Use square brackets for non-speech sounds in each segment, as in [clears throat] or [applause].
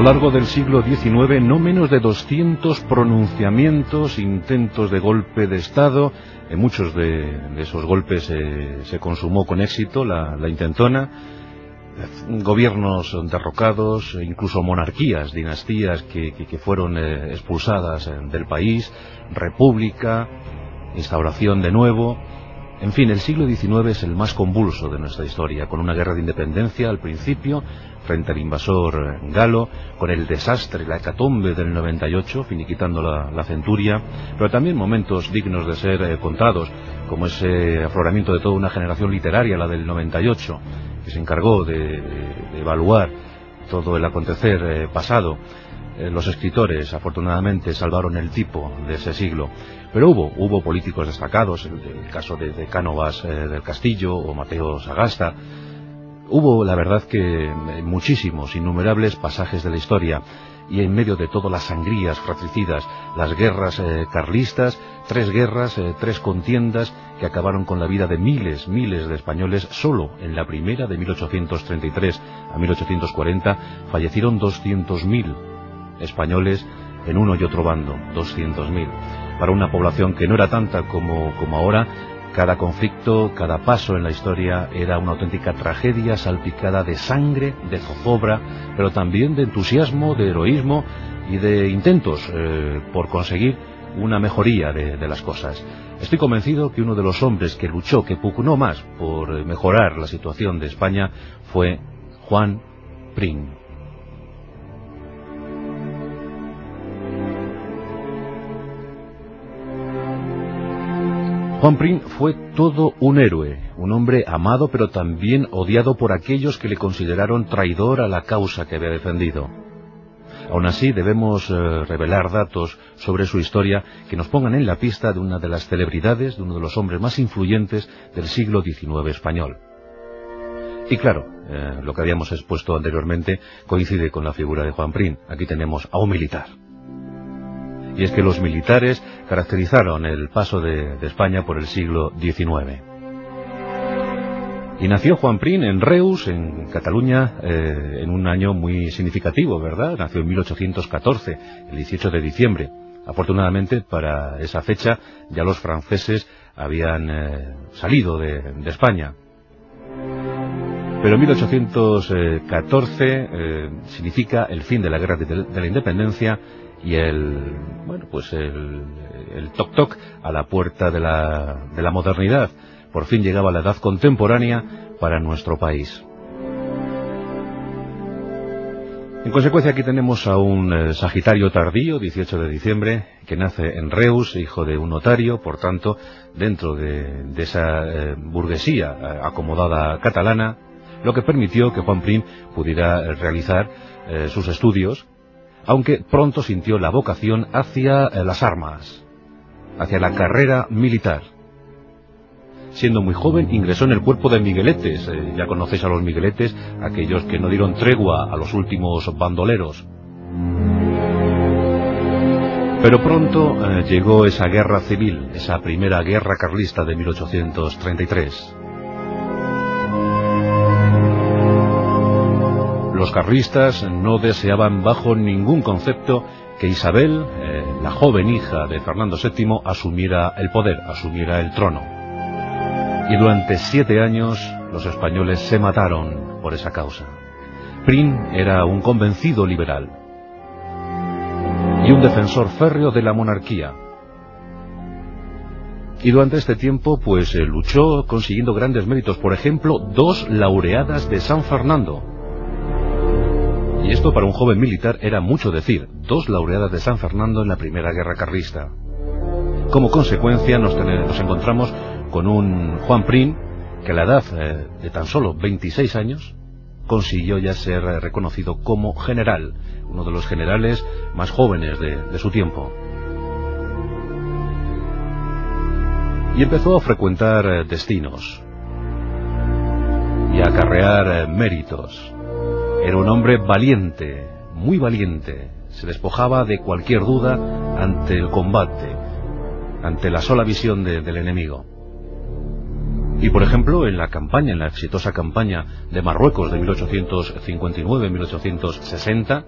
lo largo del siglo XIX, no menos de 200 pronunciamientos, intentos de golpe de Estado. En muchos de, esos golpes se consumó con éxito la, intentona. Gobiernos derrocados, incluso monarquías, dinastías que, fueron eh, expulsadas eh, del país, república, instauración de nuevo. En fin, el siglo XIX es el más convulso de nuestra historia, con una guerra de independencia al principio, frente al invasor galo, con el desastre, la hecatombe del 98, finiquitando la, centuria, pero también momentos dignos de ser eh, contados, como ese afloramiento de toda una generación literaria, la del 98, que se encargó de, evaluar todo el acontecer eh, pasado. Eh, los escritores, afortunadamente, salvaron el tipo de ese siglo. Pero hubo, hubo políticos destacados, el, el caso de, Cánovas del Castillo o Mateo Sagasta, Hubo, la verdad, que eh, muchísimos, innumerables pasajes de la historia, y en medio de todas las sangrías fratricidas, las guerras eh, carlistas, tres guerras, eh, tres contiendas que acabaron con la vida de miles, miles de españoles, solo en la primera de 1833 a 1840 fallecieron 200.000 españoles en uno y otro bando, 200.000, para una población que no era tanta como, como ahora, cada conflicto, cada paso en la historia era una auténtica tragedia salpicada de sangre, de zozobra, pero también de entusiasmo, de heroísmo y de intentos eh, por conseguir una mejoría de, de, las cosas. Estoy convencido que uno de los hombres que luchó, que pugnó más por mejorar la situación de España fue Juan Prim. Juan Prim fue todo un héroe, un hombre amado pero también odiado por aquellos que le consideraron traidor a la causa que había defendido. Aún así debemos eh, revelar datos sobre su historia que nos pongan en la pista de una de las celebridades, de uno de los hombres más influyentes del siglo XIX español. Y claro, eh, lo que habíamos expuesto anteriormente coincide con la figura de Juan Prim. Aquí tenemos a un militar y es que los militares caracterizaron el paso de, España por el siglo XIX. Y nació Juan Prim en Reus, en Cataluña, eh, en un año muy significativo, ¿verdad? Nació en 1814, el 18 de diciembre. Afortunadamente, para esa fecha, ya los franceses habían eh, salido de, España. Pero 1814 eh, significa el fin de la guerra de la independencia y el bueno pues el, el toc toc a la puerta de la, de la modernidad. Por fin llegaba la edad contemporánea para nuestro país. En consecuencia aquí tenemos a un eh, Sagitario tardío, 18 de diciembre, que nace en Reus, hijo de un notario, por tanto, dentro de, de esa eh, burguesía eh, acomodada catalana, lo que permitió que Juan Prim pudiera realizar sus estudios aunque pronto sintió la vocación hacia eh, las armas, hacia la carrera militar. Siendo muy joven ingresó en el cuerpo de migueletes, eh, ya conocéis a los migueletes, aquellos que no dieron tregua a los últimos bandoleros. Pero pronto eh, llegó esa guerra civil, esa primera guerra carlista de 1833. Los carlistas no deseaban bajo ningún concepto que Isabel, eh, la joven hija de Fernando VII, asumiera el poder, asumiera el trono. Y durante siete años los españoles se mataron por esa causa. Prim era un convencido liberal y un defensor férreo de la monarquía. Y durante este tiempo, pues eh, luchó consiguiendo grandes méritos, por ejemplo, dos laureadas de San Fernando, y esto para un joven militar era mucho decir, dos laureadas de San Fernando en la Primera Guerra Carlista. Como consecuencia nos, encontramos con un Juan Prim que a la edad eh, de tan solo 26 años consiguió ya ser eh, reconocido como general, uno de los generales más jóvenes de, su tiempo. Y empezó a frecuentar eh, destinos y a acarrear méritos. Era un hombre valiente, muy valiente. Se despojaba de cualquier duda ante el combate, ante la sola visión del enemigo. Y por ejemplo, en la campaña, en la exitosa campaña de Marruecos de 1859-1860,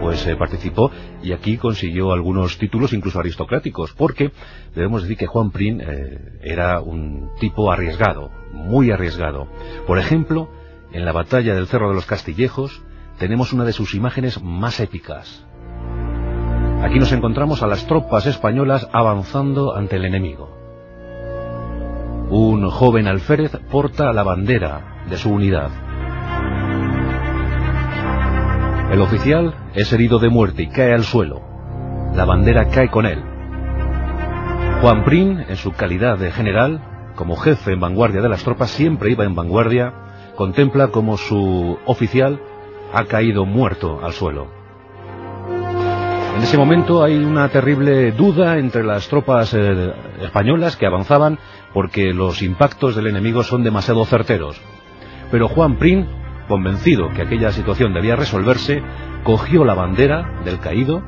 pues eh, participó y aquí consiguió algunos títulos incluso aristocráticos, porque debemos decir que Juan Prim eh, era un tipo arriesgado, muy arriesgado. Por ejemplo, en la batalla del Cerro de los Castillejos tenemos una de sus imágenes más épicas. Aquí nos encontramos a las tropas españolas avanzando ante el enemigo. Un joven alférez porta la bandera de su unidad. El oficial es herido de muerte y cae al suelo. La bandera cae con él. Juan Prim, en su calidad de general, como jefe en vanguardia de las tropas, siempre iba en vanguardia, contempla como su oficial ha caído muerto al suelo. En ese momento hay una terrible duda entre las tropas eh, españolas que avanzaban porque los impactos del enemigo son demasiado certeros. Pero Juan Prim Convencido que aquella situación debía resolverse, cogió la bandera del caído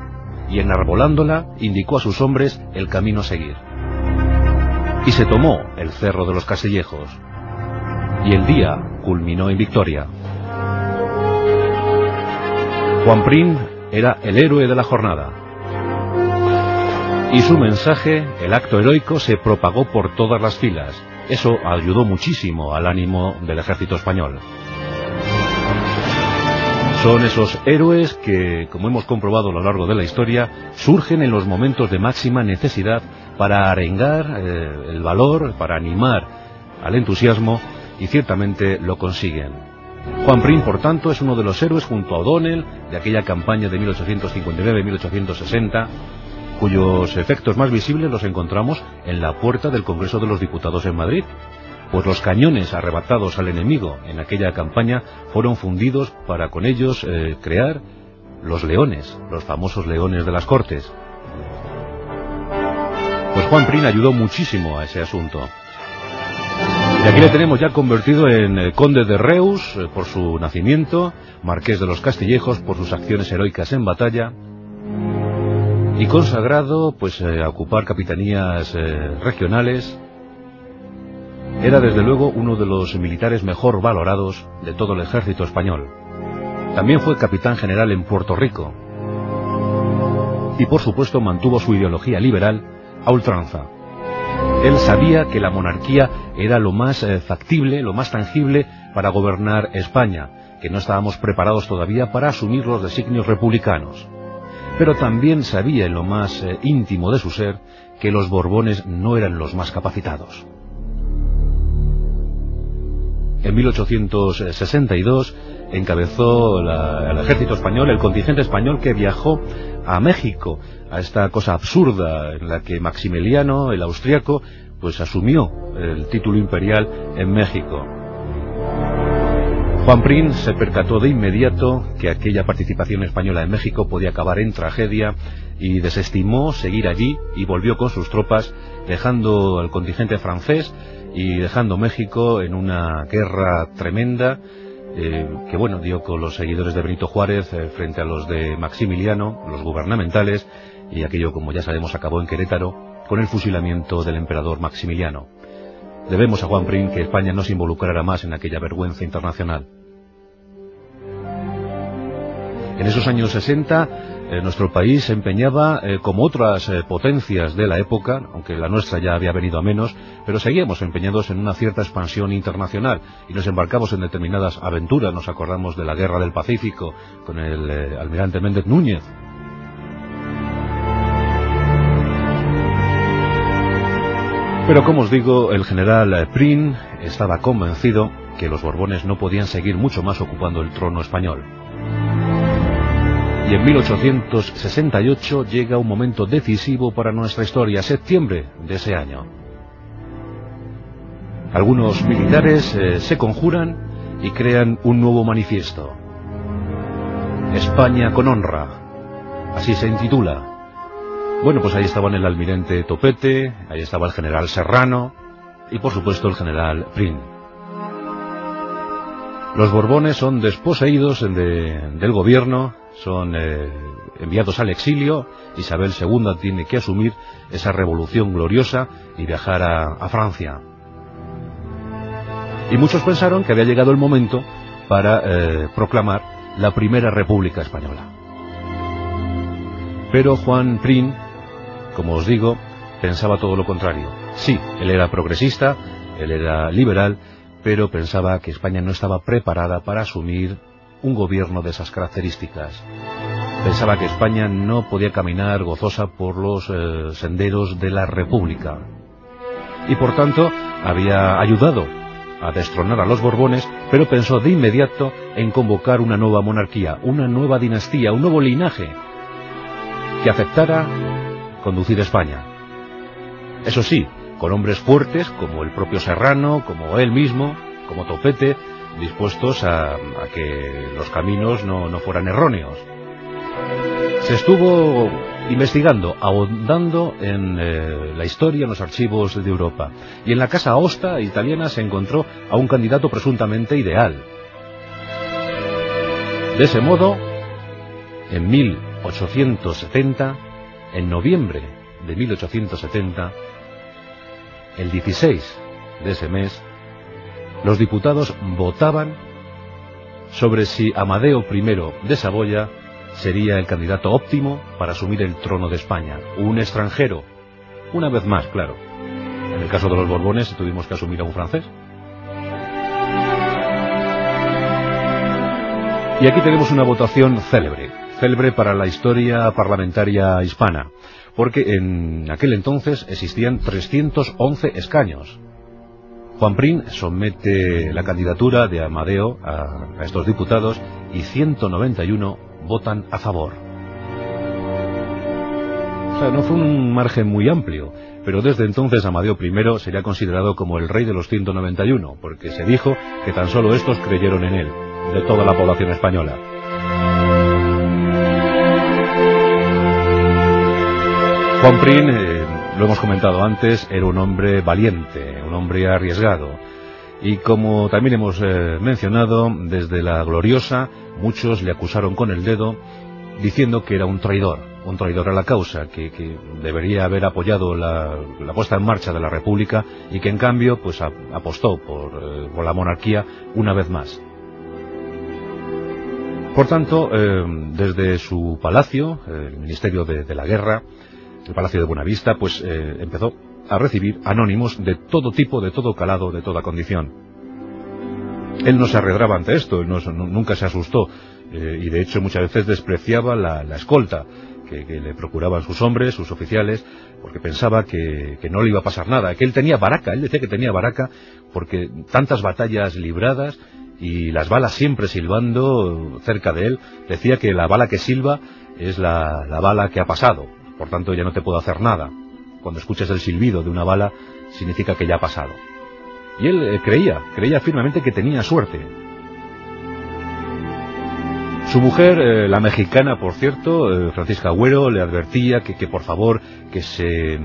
y enarbolándola indicó a sus hombres el camino a seguir. Y se tomó el cerro de los Casillejos. Y el día culminó en victoria. Juan Prim era el héroe de la jornada. Y su mensaje, el acto heroico, se propagó por todas las filas. Eso ayudó muchísimo al ánimo del ejército español. Son esos héroes que, como hemos comprobado a lo largo de la historia, surgen en los momentos de máxima necesidad para arengar eh, el valor, para animar al entusiasmo y ciertamente lo consiguen. Juan Prim, por tanto, es uno de los héroes junto a O'Donnell de aquella campaña de 1859-1860, cuyos efectos más visibles los encontramos en la puerta del Congreso de los Diputados en Madrid, pues los cañones arrebatados al enemigo en aquella campaña fueron fundidos para con ellos eh, crear los leones, los famosos leones de las Cortes. Pues Juan Prim ayudó muchísimo a ese asunto. Y aquí le tenemos ya convertido en eh, conde de Reus eh, por su nacimiento, marqués de los Castillejos por sus acciones heroicas en batalla, y consagrado pues a ocupar capitanías regionales era desde luego uno de los militares mejor valorados de todo el ejército español. También fue capitán general en Puerto Rico. Y por supuesto mantuvo su ideología liberal a ultranza. Él sabía que la monarquía era lo más eh, factible, lo más tangible para gobernar España, que no estábamos preparados todavía para asumir los designios republicanos. Pero también sabía en lo más eh, íntimo de su ser que los Borbones no eran los más capacitados. En 1862 encabezó el ejército español, el contingente español que viajó a México, a esta cosa absurda en la que Maximiliano, el austriaco, pues asumió el título imperial en México. Juan Prim se percató de inmediato que aquella participación española en México podía acabar en tragedia y desestimó seguir allí y volvió con sus tropas dejando al contingente francés y dejando México en una guerra tremenda eh, que bueno dio con los seguidores de Benito Juárez eh, frente a los de Maximiliano, los gubernamentales y aquello como ya sabemos acabó en Querétaro con el fusilamiento del emperador Maximiliano. Debemos a Juan Prim que España no se involucrara más en aquella vergüenza internacional. En esos años 60 eh, nuestro país se empeñaba, eh, como otras eh, potencias de la época, aunque la nuestra ya había venido a menos, pero seguíamos empeñados en una cierta expansión internacional y nos embarcamos en determinadas aventuras. Nos acordamos de la Guerra del Pacífico con el almirante Méndez Núñez. Pero como os digo, el general Prim estaba convencido que los Borbones no podían seguir mucho más ocupando el trono español. Y en 1868 llega un momento decisivo para nuestra historia, septiembre de ese año. Algunos militares eh, se conjuran y crean un nuevo manifiesto. España con honra. Así se intitula. Bueno, pues ahí estaban el almirante Topete, ahí estaba el general Serrano y por supuesto el general Prim. Los Borbones son desposeídos del gobierno son eh, enviados al exilio, Isabel II tiene que asumir esa revolución gloriosa y viajar a, Francia. Y muchos pensaron que había llegado el momento para eh, proclamar la primera República Española. Pero Juan Prim, como os digo, pensaba todo lo contrario. Sí, él era progresista, él era liberal, pero pensaba que España no estaba preparada para asumir un gobierno de esas características. Pensaba que España no podía caminar gozosa por los eh, senderos de la República. Y por tanto había ayudado a destronar a los Borbones, pero pensó de inmediato en convocar una nueva monarquía, una nueva dinastía, un nuevo linaje, que aceptara conducir España. Eso sí, con hombres fuertes como el propio Serrano, como él mismo, como Topete, dispuestos a, que los caminos no, fueran erróneos. Se estuvo investigando, ahondando en eh, la historia, en los archivos de Europa. Y en la Casa Osta italiana se encontró a un candidato presuntamente ideal. De ese modo, en 1870, en noviembre de 1870, el 16 de ese mes, los diputados votaban sobre si Amadeo I de Saboya sería el candidato óptimo para asumir el trono de España. Un extranjero, una vez más, claro. En el caso de los Borbones tuvimos que asumir a un francés. Y aquí tenemos una votación célebre, célebre para la historia parlamentaria hispana porque en aquel entonces existían 311 escaños. Juan Prín somete la candidatura de Amadeo a, estos diputados y 191 votan a favor. O sea, no fue un margen muy amplio, pero desde entonces Amadeo I sería considerado como el rey de los 191, porque se dijo que tan solo estos creyeron en él, de toda la población española. Juan eh, lo hemos comentado antes, era un hombre valiente, un hombre arriesgado. Y como también hemos eh, mencionado, desde la gloriosa, muchos le acusaron con el dedo, diciendo que era un traidor, un traidor a la causa, que, debería haber apoyado la, puesta en marcha de la República y que en cambio pues apostó eh, por, la monarquía una vez más. Por tanto, desde su palacio, el Ministerio de la Guerra, el Palacio de Buenavista, pues eh, empezó a recibir anónimos de todo tipo, de todo calado, de toda condición. Él no se arredraba ante esto, él nunca se asustó, eh, y de hecho muchas veces despreciaba la, escolta que, le procuraban sus hombres, sus oficiales, porque pensaba que, no le iba a pasar nada, que él tenía baraca, él decía que tenía baraca, porque tantas batallas libradas y las balas siempre silbando cerca de él, decía que la bala que silba es la bala que ha pasado, por tanto ya no te puedo hacer nada. Cuando escuches el silbido de una bala, significa que ya ha pasado. Y él eh, creía, creía firmemente que tenía suerte. Su mujer, eh, la mexicana, por cierto, eh, Francisca Agüero, le advertía que, por favor que se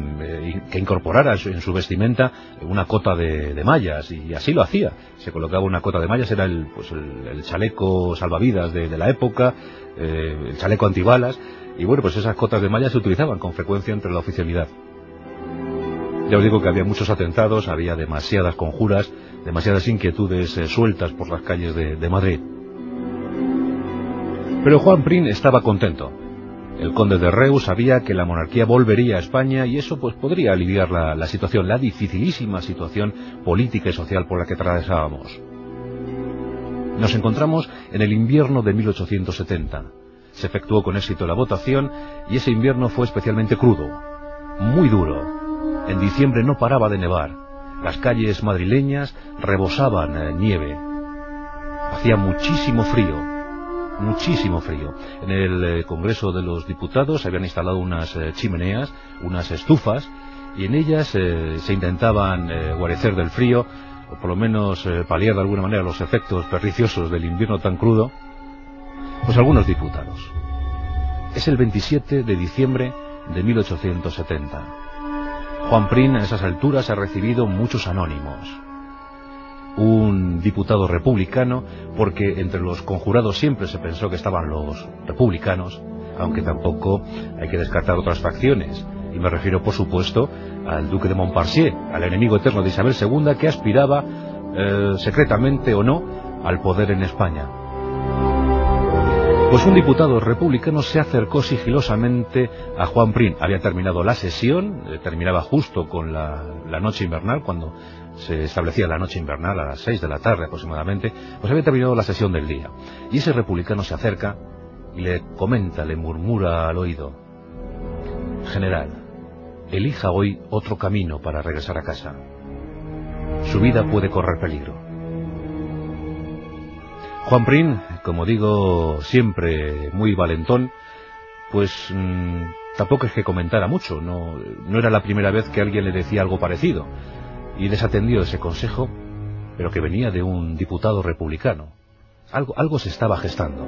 que incorporara en su vestimenta una cota de, mallas, y así lo hacía. Se colocaba una cota de mallas, era el, pues el, chaleco salvavidas de, la época, el chaleco antibalas, y bueno, pues esas cotas de malla se utilizaban con frecuencia entre la oficialidad. Ya os digo que había muchos atentados, había demasiadas conjuras, demasiadas inquietudes eh, sueltas por las calles de, Madrid. Pero Juan Prim estaba contento. El conde de Reus sabía que la monarquía volvería a España y eso pues podría aliviar la, la situación, la dificilísima situación política y social por la que atravesábamos. Nos encontramos en el invierno de 1870. Se efectuó con éxito la votación y ese invierno fue especialmente crudo, muy duro. En diciembre no paraba de nevar. Las calles madrileñas rebosaban eh, nieve. Hacía muchísimo frío, muchísimo frío. En el eh, Congreso de los Diputados se habían instalado unas eh, chimeneas, unas estufas, y en ellas se intentaban guarecer del frío, o por lo menos paliar de alguna manera los efectos perniciosos del invierno tan crudo, pues algunos diputados. Es el 27 de diciembre de 1870. Juan Prim a esas alturas ha recibido muchos anónimos. Un diputado republicano, porque entre los conjurados siempre se pensó que estaban los republicanos, aunque tampoco hay que descartar otras facciones. Y me refiero, por supuesto, al duque de Montparnasse, al enemigo eterno de Isabel II, que aspiraba, eh, secretamente o no, al poder en España. Pues un diputado republicano se acercó sigilosamente a Juan Prim. Había terminado la sesión, eh, terminaba justo con la, noche invernal, cuando se establecía la noche invernal a las seis de la tarde aproximadamente, pues había terminado la sesión del día. Y ese republicano se acerca y le comenta, le murmura al oído, General, elija hoy otro camino para regresar a casa. Su vida puede correr peligro. Juan Prim, como digo, siempre muy valentón, pues mm, tampoco es que comentara mucho, no, no era la primera vez que alguien le decía algo parecido, y desatendió ese consejo, pero que venía de un diputado republicano. Algo, algo se estaba gestando,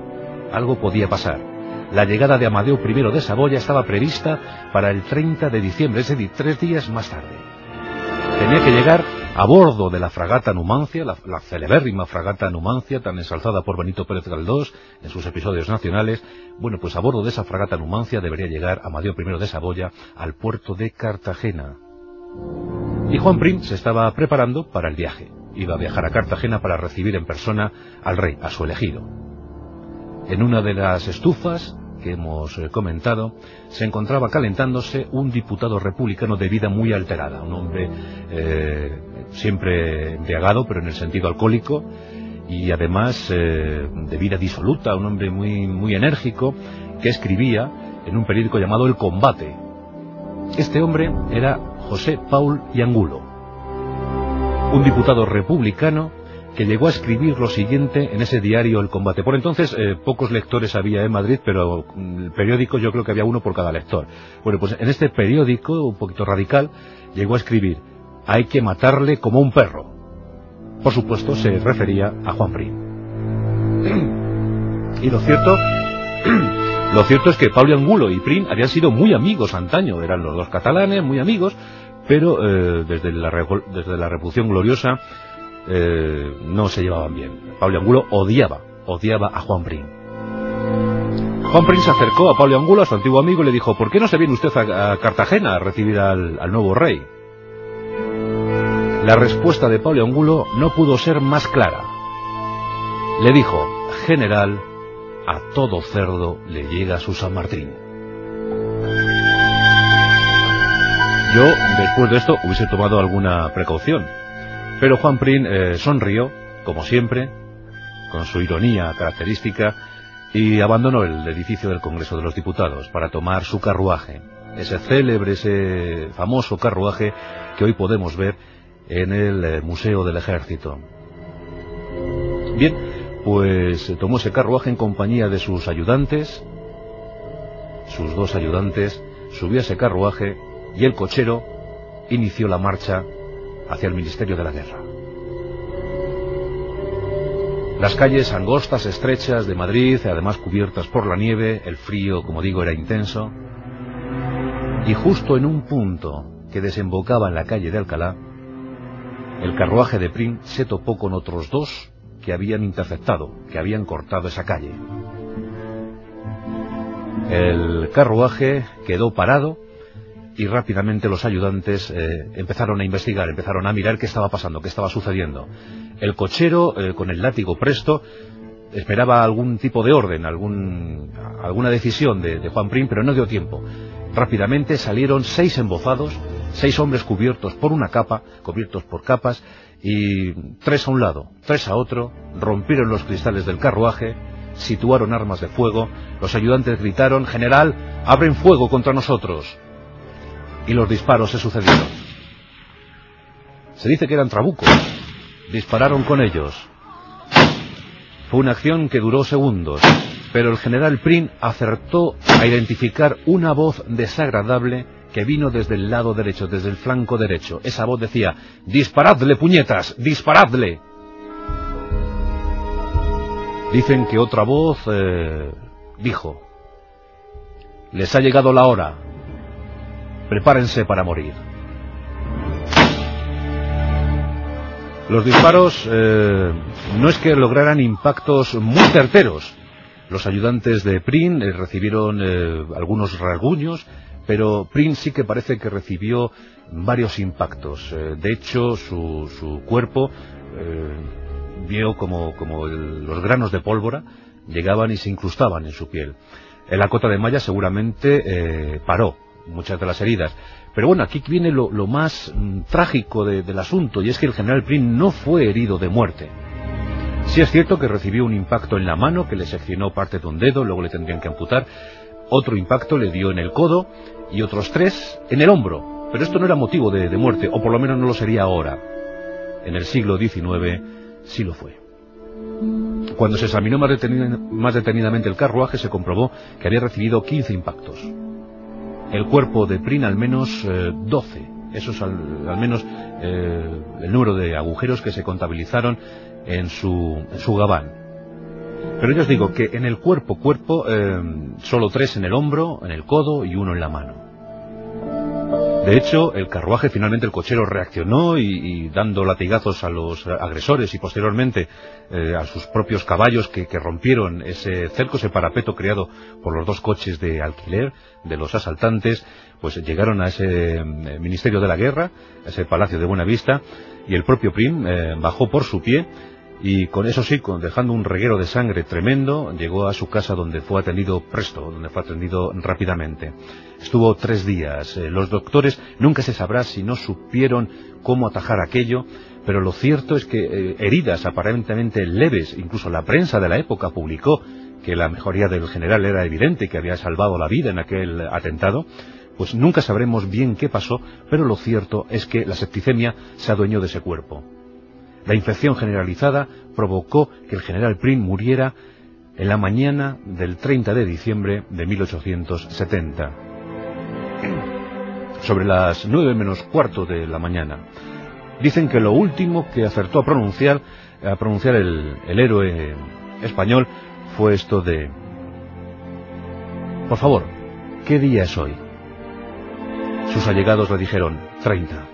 algo podía pasar. La llegada de Amadeo I de Saboya estaba prevista para el 30 de diciembre, es decir, tres días más tarde. Tenía que llegar a bordo de la fragata Numancia, la, celebérrima fragata Numancia, tan ensalzada por Benito Pérez Galdós en sus episodios nacionales, bueno, pues a bordo de esa fragata Numancia debería llegar Amadeo I de Saboya al puerto de Cartagena. Y Juan Prim se estaba preparando para el viaje. Iba a viajar a Cartagena para recibir en persona al rey, a su elegido. En una de las estufas que hemos eh, comentado, se encontraba calentándose un diputado republicano de vida muy alterada, un hombre eh, siempre embriagado, pero en el sentido alcohólico, y además eh, de vida disoluta, un hombre muy, muy enérgico, que escribía en un periódico llamado El Combate. Este hombre era José Paul Yangulo, un diputado republicano que llegó a escribir lo siguiente en ese diario El Combate. Por entonces eh, pocos lectores había en Madrid, pero mm, el periódico yo creo que había uno por cada lector. Bueno, pues en este periódico, un poquito radical, llegó a escribir hay que matarle como un perro. Por supuesto, se refería a Juan Prim. [clears throat] Y lo cierto, [clears throat] lo cierto es que Pablo Angulo y Prim habían sido muy amigos antaño, eran los dos catalanes, muy amigos, pero eh, desde, la, desde la Revolución Gloriosa eh, no se llevaban bien. Pablo Angulo odiaba, odiaba a Juan Prim. Juan Prim se acercó a Pablo Angulo, a su antiguo amigo, y le dijo, ¿por qué no se viene usted a, Cartagena a recibir al nuevo rey? La respuesta de Pablo Angulo no pudo ser más clara. Le dijo, general, a todo cerdo le llega su San Martín. Yo, después de esto, hubiese tomado alguna precaución. Pero Juan Prim eh, sonrió, como siempre, con su ironía característica, y abandonó el edificio del Congreso de los Diputados para tomar su carruaje, ese célebre, ese famoso carruaje que hoy podemos ver en el eh, Museo del Ejército. Bien, pues tomó ese carruaje en compañía de sus ayudantes, sus dos ayudantes, subió a ese carruaje y el cochero inició la marcha hacia el Ministerio de la Guerra. Las calles angostas, estrechas de Madrid, además cubiertas por la nieve, el frío, como digo, era intenso, y justo en un punto que desembocaba en la calle de Alcalá, el carruaje de Prim se topó con otros dos que habían interceptado, que habían cortado esa calle. El carruaje quedó parado y rápidamente los ayudantes eh, empezaron a investigar, empezaron a mirar qué estaba pasando, qué estaba sucediendo. El cochero, eh, con el látigo presto, esperaba algún tipo de orden, algún, alguna decisión de, de Juan Prim, pero no dio tiempo. Rápidamente salieron seis embozados, seis hombres cubiertos por una capa, cubiertos por capas, y tres a un lado, tres a otro, rompieron los cristales del carruaje, situaron armas de fuego, los ayudantes gritaron, General, abren fuego contra nosotros. Y los disparos se sucedieron. Se dice que eran trabucos. Dispararon con ellos. Fue una acción que duró segundos pero el general Prim acertó a identificar una voz desagradable que vino desde el lado derecho, desde el flanco derecho. Esa voz decía, disparadle puñetas, disparadle. Dicen que otra voz eh, dijo, les ha llegado la hora, prepárense para morir. Los disparos eh, no es que lograran impactos muy certeros, los ayudantes de Prin eh, recibieron eh, algunos rasguños, pero Prin sí que parece que recibió varios impactos. De hecho, su, cuerpo vio como, los granos de pólvora llegaban y se incrustaban en su piel. La cota de malla seguramente paró muchas de las heridas. Pero bueno, aquí viene lo, más mm, trágico del asunto, y es que el general Prim no fue herido de muerte. Sí es cierto que recibió un impacto en la mano que le seccionó parte de un dedo, luego le tendrían que amputar. Otro impacto le dio en el codo y otros tres en el hombro. Pero esto no era motivo de, de muerte, o por lo menos no lo sería ahora. En el siglo XIX sí lo fue. Cuando se examinó más, detenidamente el carruaje se comprobó que había recibido 15 impactos. El cuerpo de Prin al menos 12. Eh, Eso es al, menos eh, el número de agujeros que se contabilizaron en su, gabán. Pero yo os digo que en el cuerpo, cuerpo, eh, solo tres en el hombro, en el codo y uno en la mano. De hecho, el carruaje finalmente el cochero reaccionó y, dando latigazos a los agresores y posteriormente eh, a sus propios caballos que, rompieron ese cerco, ese parapeto creado por los dos coches de alquiler de los asaltantes, pues llegaron a ese eh, Ministerio de la Guerra, a ese Palacio de Buena Vista, y el propio Prim eh, bajó por su pie y con eso sí, dejando un reguero de sangre tremendo, llegó a su casa donde fue atendido presto, donde fue atendido rápidamente. Estuvo tres días. Eh, los doctores nunca se sabrá si no supieron cómo atajar aquello, pero lo cierto es que eh, heridas aparentemente leves, incluso la prensa de la época publicó que la mejoría del general era evidente, que había salvado la vida en aquel atentado, pues nunca sabremos bien qué pasó, pero lo cierto es que la septicemia se adueñó de ese cuerpo. La infección generalizada provocó que el general Prim muriera en la mañana del 30 de diciembre de 1870. Sobre las nueve menos cuarto de la mañana. Dicen que lo último que acertó a pronunciar, a pronunciar el, el héroe español fue esto de... Por favor, ¿qué día es hoy? Sus allegados le dijeron, 30.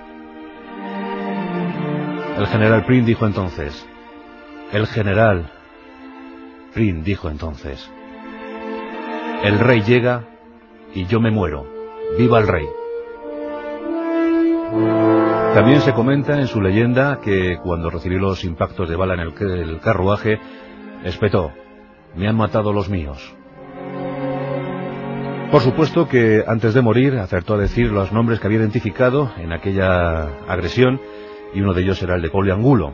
El general Prim dijo entonces, el general Prim dijo entonces, el rey llega y yo me muero, viva el rey. También se comenta en su leyenda que cuando recibió los impactos de bala en el, carruaje, espetó, me han matado los míos. Por supuesto que antes de morir acertó a decir los nombres que había identificado en aquella agresión y uno de ellos era el de Poliangulo.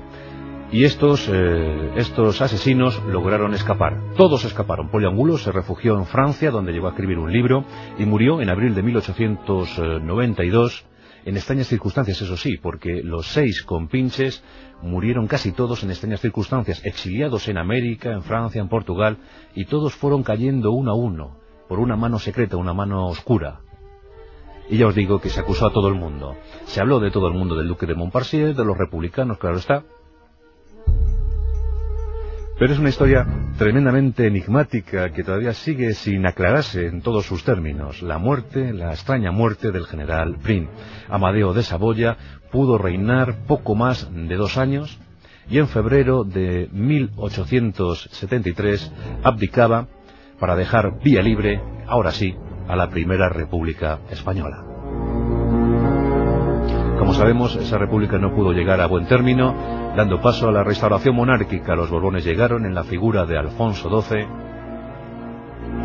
Y estos, eh, estos asesinos lograron escapar. Todos escaparon. Poliangulo se refugió en Francia, donde llegó a escribir un libro, y murió en abril de 1892, en extrañas circunstancias, eso sí, porque los seis compinches murieron casi todos en extrañas circunstancias, exiliados en América, en Francia, en Portugal, y todos fueron cayendo uno a uno, por una mano secreta, una mano oscura, y ya os digo que se acusó a todo el mundo. Se habló de todo el mundo, del duque de Montparnasse, de los republicanos, claro está. Pero es una historia tremendamente enigmática que todavía sigue sin aclararse en todos sus términos. La muerte, la extraña muerte del general Prim. Amadeo de Saboya pudo reinar poco más de dos años y en febrero de 1873 abdicaba para dejar vía libre, ahora sí, a la primera República Española. Como sabemos, esa república no pudo llegar a buen término, dando paso a la restauración monárquica. Los Borbones llegaron en la figura de Alfonso XII.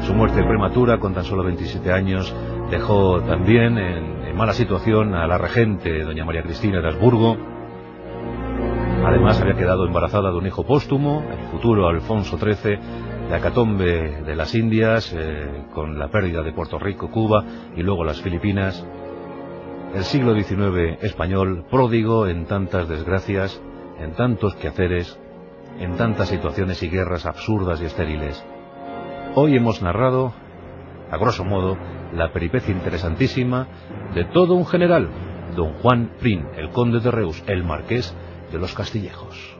Su muerte prematura, con tan solo 27 años, dejó también en, mala situación a la regente, doña María Cristina de Habsburgo. Además, había quedado embarazada de un hijo póstumo, el futuro Alfonso XIII, la catombe de las Indias, eh, con la pérdida de Puerto Rico, Cuba y luego las Filipinas, el siglo XIX español pródigo en tantas desgracias, en tantos quehaceres, en tantas situaciones y guerras absurdas y estériles. Hoy hemos narrado, a grosso modo, la peripecia interesantísima de todo un general, don Juan Prim, el conde de Reus, el marqués de los Castillejos.